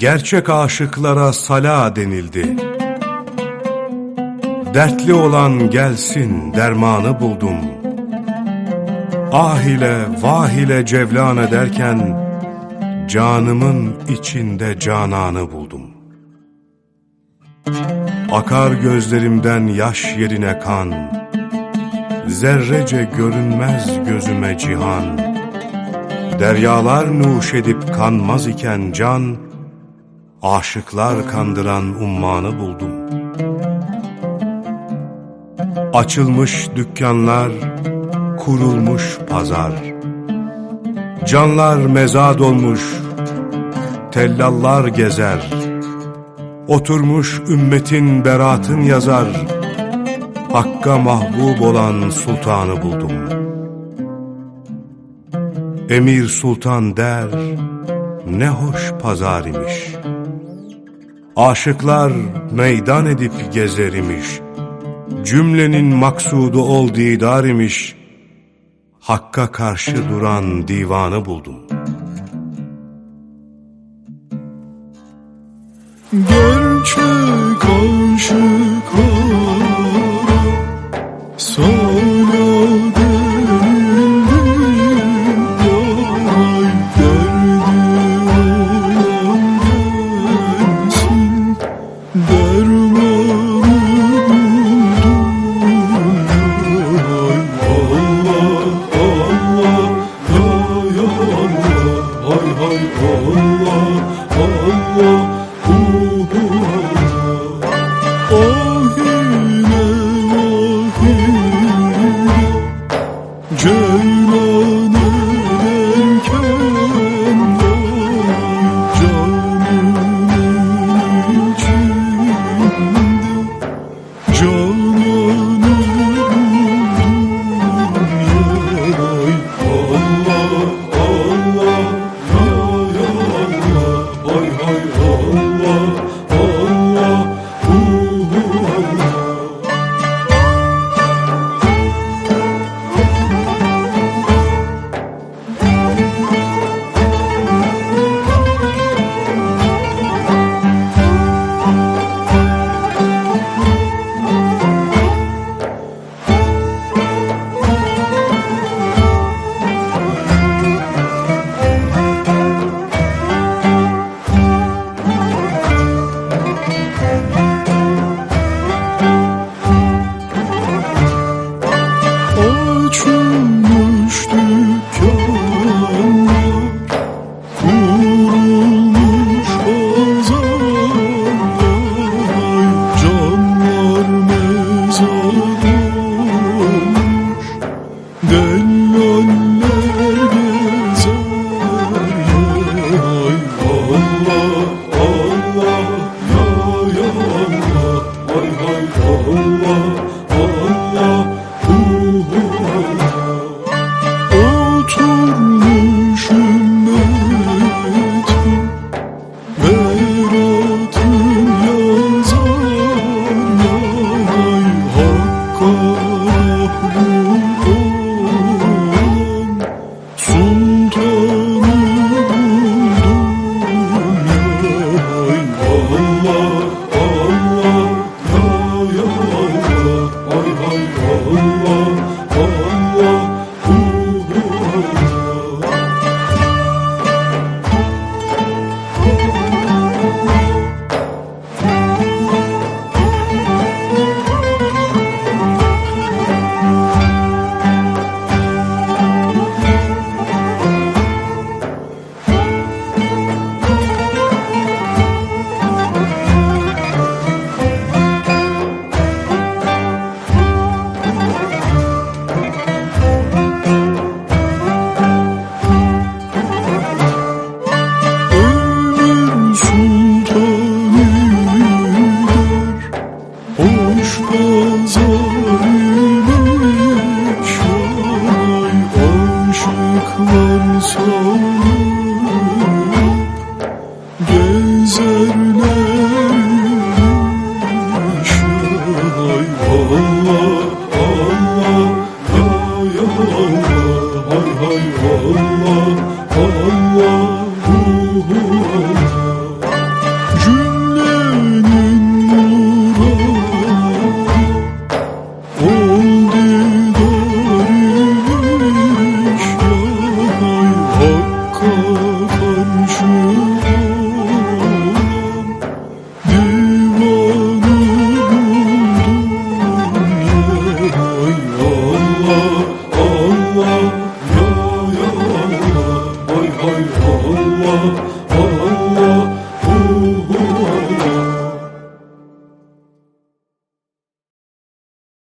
gerçek aşıklara sala denildi. Dertli olan gelsin dermanı buldum. Ah ile vah ile cevlan ederken canımın içinde cananı buldum. Akar gözlerimden yaş yerine kan, zerrece görünmez gözüme cihan. Deryalar nuş edip kanmaz iken can, aşıklar kandıran ummanı buldum. Açılmış dükkanlar, kurulmuş pazar. Canlar mezad olmuş, tellallar gezer. Oturmuş ümmetin beratın yazar. Hakka mahbub olan sultanı buldum. Emir sultan der, ne hoş pazar imiş. Aşıklar meydan edip gezer imiş. Cümlenin maksudu ol didar imiş. Hakka karşı duran divanı buldum. Gerçek aşıklara sana Allah, Allah, Allah, 哦。